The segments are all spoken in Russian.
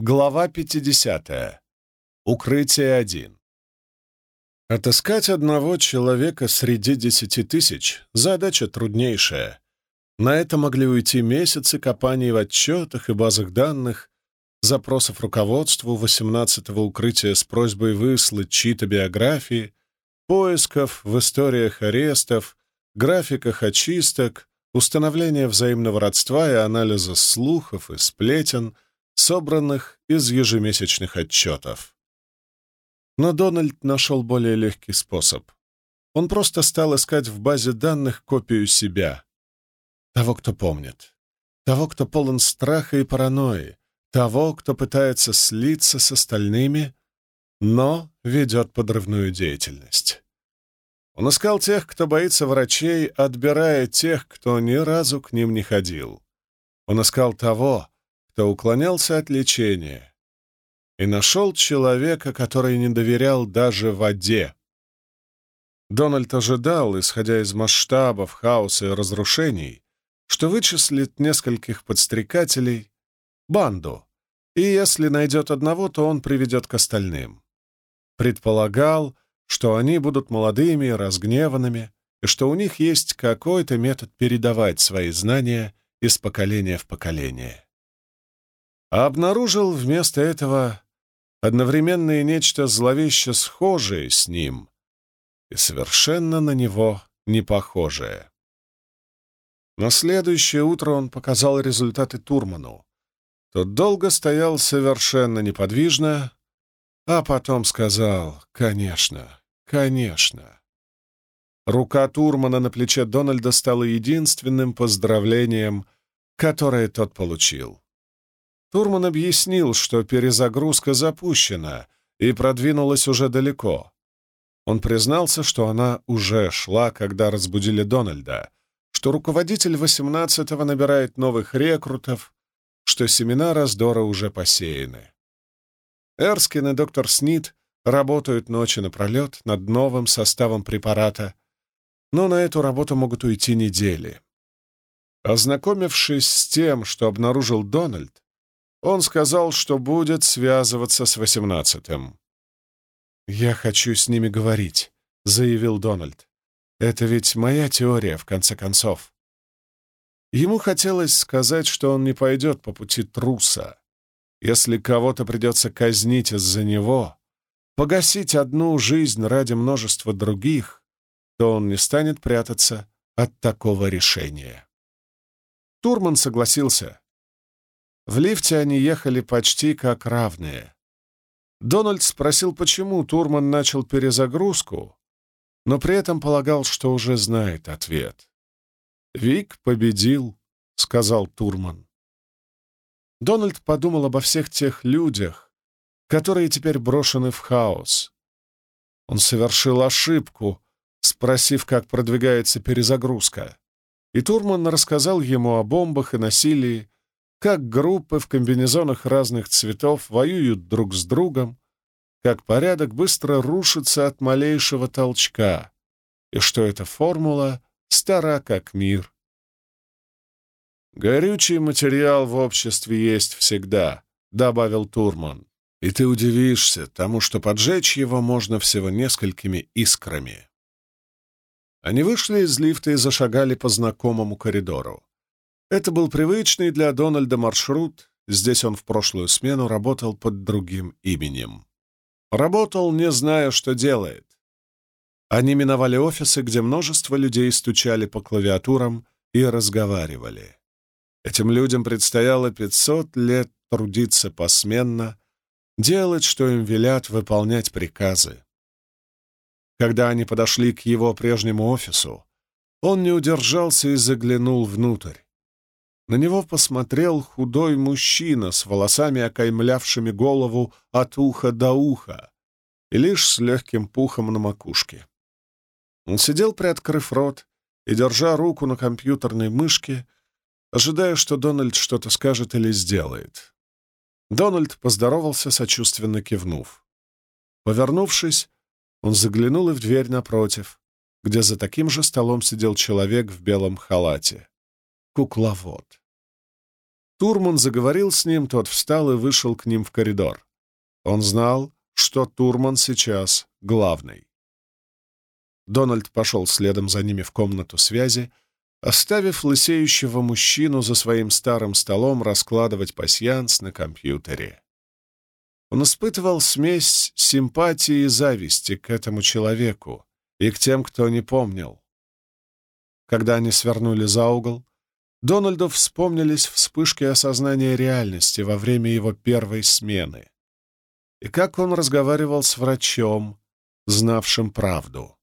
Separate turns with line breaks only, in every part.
Глава 50. Укрытие 1. Отыскать одного человека среди десяти тысяч — задача труднейшая. На это могли уйти месяцы копаний в отчетах и базах данных, запросов руководству 18-го укрытия с просьбой выслать чьи-то биографии, поисков в историях арестов, графиках очисток, установления взаимного родства и анализа слухов и сплетен, собранных из ежемесячных отчетов. Но Дональд нашел более легкий способ. Он просто стал искать в базе данных копию себя. Того, кто помнит. Того, кто полон страха и паранойи. Того, кто пытается слиться с остальными, но ведет подрывную деятельность. Он искал тех, кто боится врачей, отбирая тех, кто ни разу к ним не ходил. Он искал того, кто уклонялся от лечения, и нашел человека, который не доверял даже воде. Дональд ожидал, исходя из масштабов хаоса и разрушений, что вычислит нескольких подстрекателей, банду, и если найдет одного, то он приведет к остальным. Предполагал, что они будут молодыми и разгневанными, и что у них есть какой-то метод передавать свои знания из поколения в поколение. А обнаружил вместо этого одновременно и нечто зловеще схожее с ним и совершенно на него не похожее. На следующее утро он показал результаты Турману. Тот долго стоял совершенно неподвижно, а потом сказал «Конечно, Конечно. Рука Турмана на плече Дональда стала единственным поздравлением, которое тот получил. Турман объяснил, что перезагрузка запущена и продвинулась уже далеко. Он признался, что она уже шла, когда разбудили Дональда, что руководитель 18-го набирает новых рекрутов, что семена раздора уже посеяны. Эрскин и доктор Снит работают ночи напролет над новым составом препарата, но на эту работу могут уйти недели. Ознакомившись с тем, что обнаружил Дональд, он сказал, что будет связываться с восемнадцатым. «Я хочу с ними говорить», — заявил Дональд. «Это ведь моя теория, в конце концов». Ему хотелось сказать, что он не пойдет по пути труса. Если кого-то придется казнить из-за него, погасить одну жизнь ради множества других, то он не станет прятаться от такого решения. Турман согласился. В лифте они ехали почти как равные. Дональд спросил, почему Турман начал перезагрузку, но при этом полагал, что уже знает ответ. «Вик победил», — сказал Турман. Дональд подумал обо всех тех людях, которые теперь брошены в хаос. Он совершил ошибку, спросив, как продвигается перезагрузка. И Турман рассказал ему о бомбах и насилии, как группы в комбинезонах разных цветов воюют друг с другом, как порядок быстро рушится от малейшего толчка, и что эта формула стара как мир. «Горючий материал в обществе есть всегда», — добавил Турман и ты удивишься тому, что поджечь его можно всего несколькими искрами. Они вышли из лифта и зашагали по знакомому коридору. Это был привычный для Дональда маршрут, здесь он в прошлую смену работал под другим именем. Работал, не зная, что делает. Они миновали офисы, где множество людей стучали по клавиатурам и разговаривали. Этим людям предстояло 500 лет трудиться посменно, делать, что им велят, выполнять приказы. Когда они подошли к его прежнему офису, он не удержался и заглянул внутрь. На него посмотрел худой мужчина с волосами, окаймлявшими голову от уха до уха, и лишь с легким пухом на макушке. Он сидел, приоткрыв рот, и, держа руку на компьютерной мышке, ожидая, что Дональд что-то скажет или сделает. Дональд поздоровался, сочувственно кивнув. Повернувшись, он заглянул и в дверь напротив, где за таким же столом сидел человек в белом халате. Кукловод. Турман заговорил с ним, тот встал и вышел к ним в коридор. Он знал, что Турман сейчас главный. Дональд пошел следом за ними в комнату связи, оставив лысеющего мужчину за своим старым столом раскладывать пасьянс на компьютере. Он испытывал смесь симпатии и зависти к этому человеку и к тем, кто не помнил. Когда они свернули за угол, Дональду вспомнились вспышки осознания реальности во время его первой смены. И как он разговаривал с врачом, знавшим правду.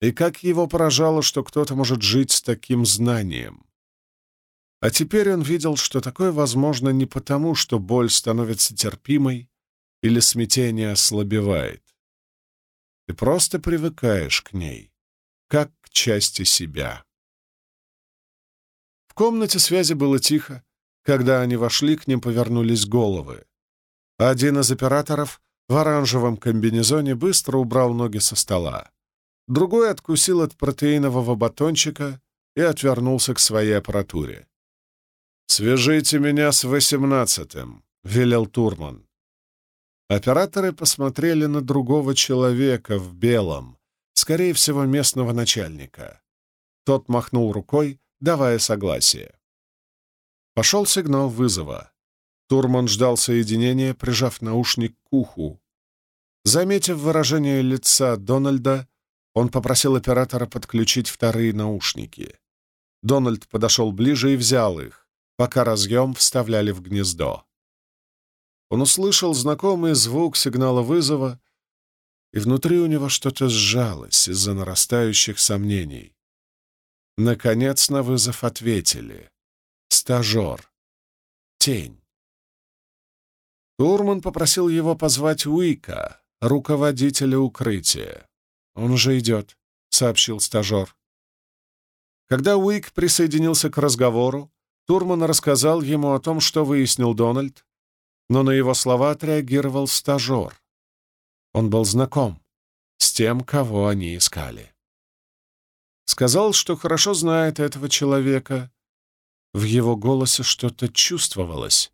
И как его поражало, что кто-то может жить с таким знанием. А теперь он видел, что такое возможно не потому, что боль становится терпимой или смятение ослабевает. Ты просто привыкаешь к ней, как к части себя. Комнате связи было тихо. Когда они вошли, к ним повернулись головы. Один из операторов в оранжевом комбинезоне быстро убрал ноги со стола. Другой откусил от протеинового батончика и отвернулся к своей аппаратуре. «Свяжите меня с восемнадцатым», — велел Турман. Операторы посмотрели на другого человека в белом, скорее всего, местного начальника. Тот махнул рукой, давая согласие. Пошел сигнал вызова. Турман ждал соединения, прижав наушник к уху. Заметив выражение лица Дональда, он попросил оператора подключить вторые наушники. Дональд подошел ближе и взял их, пока разъем вставляли в гнездо. Он услышал знакомый звук сигнала вызова, и внутри у него что-то сжалось из-за нарастающих сомнений. Наконец на вызов ответили. Стажер. Тень. Турман попросил его позвать Уика, руководителя укрытия. «Он уже идет», — сообщил стажер. Когда Уик присоединился к разговору, Турман рассказал ему о том, что выяснил Дональд, но на его слова отреагировал стажер. Он был знаком с тем, кого они искали. Сказал, что хорошо знает этого человека. В его голосе что-то чувствовалось.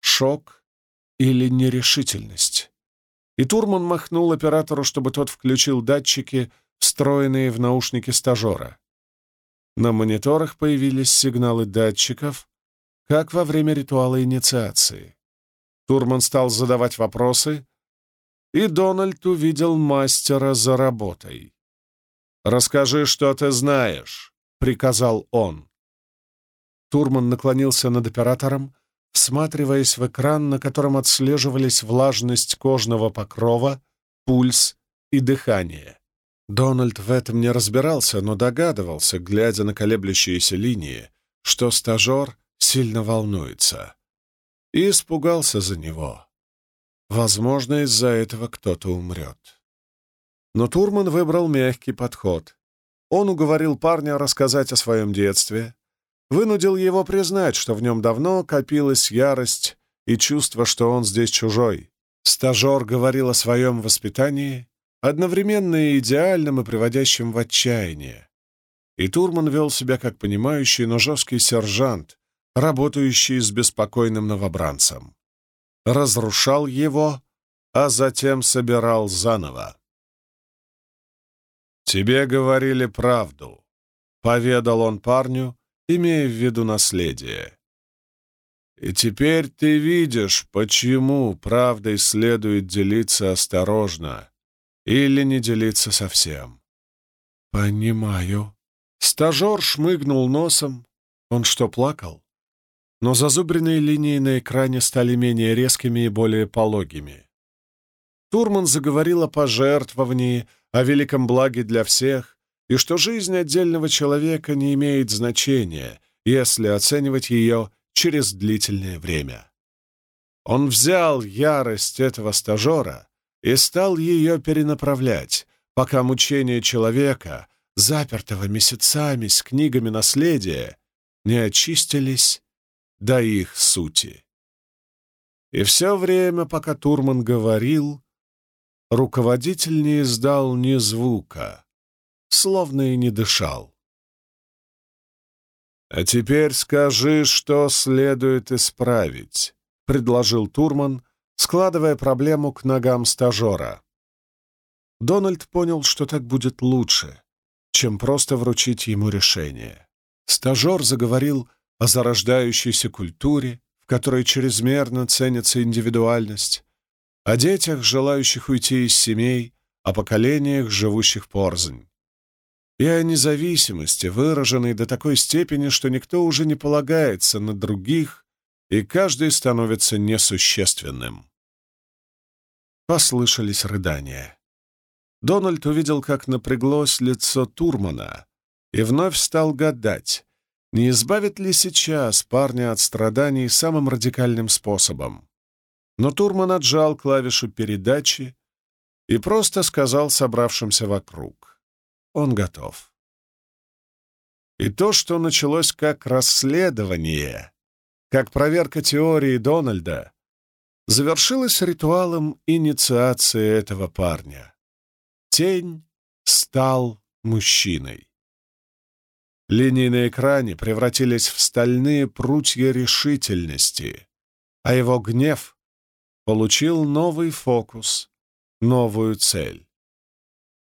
Шок или нерешительность и Турман махнул оператору, чтобы тот включил датчики, встроенные в наушники стажера. На мониторах появились сигналы датчиков, как во время ритуала инициации. Турман стал задавать вопросы, и Дональд увидел мастера за работой. «Расскажи, что ты знаешь», — приказал он. Турман наклонился над оператором, всматриваясь в экран, на котором отслеживались влажность кожного покрова, пульс и дыхание. Дональд в этом не разбирался, но догадывался, глядя на колеблющиеся линии, что стажер сильно волнуется. И испугался за него. Возможно, из-за этого кто-то умрет. Но Турман выбрал мягкий подход. Он уговорил парня рассказать о своем детстве, вынудил его признать, что в нем давно копилась ярость и чувство, что он здесь чужой. Стажер говорил о своем воспитании, одновременно и идеальным и приводящим в отчаяние. И Турман вел себя как понимающий, но жесткий сержант, работающий с беспокойным новобранцем. Разрушал его, а затем собирал заново. «Тебе говорили правду», — поведал он парню, имея в виду наследие. И теперь ты видишь, почему правдой следует делиться осторожно или не делиться совсем. Понимаю. Стажер шмыгнул носом. Он что, плакал? Но зазубренные линии на экране стали менее резкими и более пологими. Турман заговорил о пожертвовании, о великом благе для всех, и что жизнь отдельного человека не имеет значения, если оценивать ее через длительное время. Он взял ярость этого стажера и стал ее перенаправлять, пока мучения человека, запертого месяцами с книгами наследия, не очистились до их сути. И все время, пока Турман говорил, руководитель не издал ни звука, словно и не дышал. «А теперь скажи, что следует исправить», — предложил Турман, складывая проблему к ногам стажера. Дональд понял, что так будет лучше, чем просто вручить ему решение. Стажер заговорил о зарождающейся культуре, в которой чрезмерно ценится индивидуальность, о детях, желающих уйти из семей, о поколениях, живущих порознь, и о независимости, выраженной до такой степени, что никто уже не полагается на других, и каждый становится несущественным. Послышались рыдания. Дональд увидел, как напряглось лицо Турмана, и вновь стал гадать, не избавит ли сейчас парня от страданий самым радикальным способом. Но Турман отжал клавишу передачи и просто сказал собравшимся вокруг. Он готов. И то, что началось как расследование, как проверка теории Дональда, завершилось ритуалом инициации этого парня. Тень стал мужчиной. Линии на экране превратились в стальные прутья решительности, а его гнев получил новый фокус, новую цель.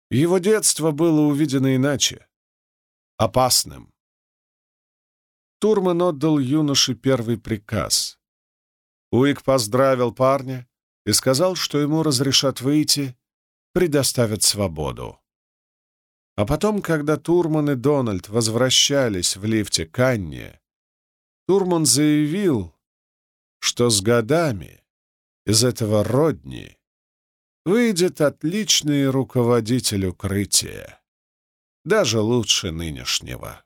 Его детство было увидено иначе, опасным. Турман отдал юноше первый приказ. Уик поздравил парня и сказал, что ему разрешат выйти, предоставят свободу. А потом, когда Турман и Дональд возвращались в лифте к Турман заявил, что с годами из этого Родни выйдет отличный руководитель укрытия, даже лучше нынешнего.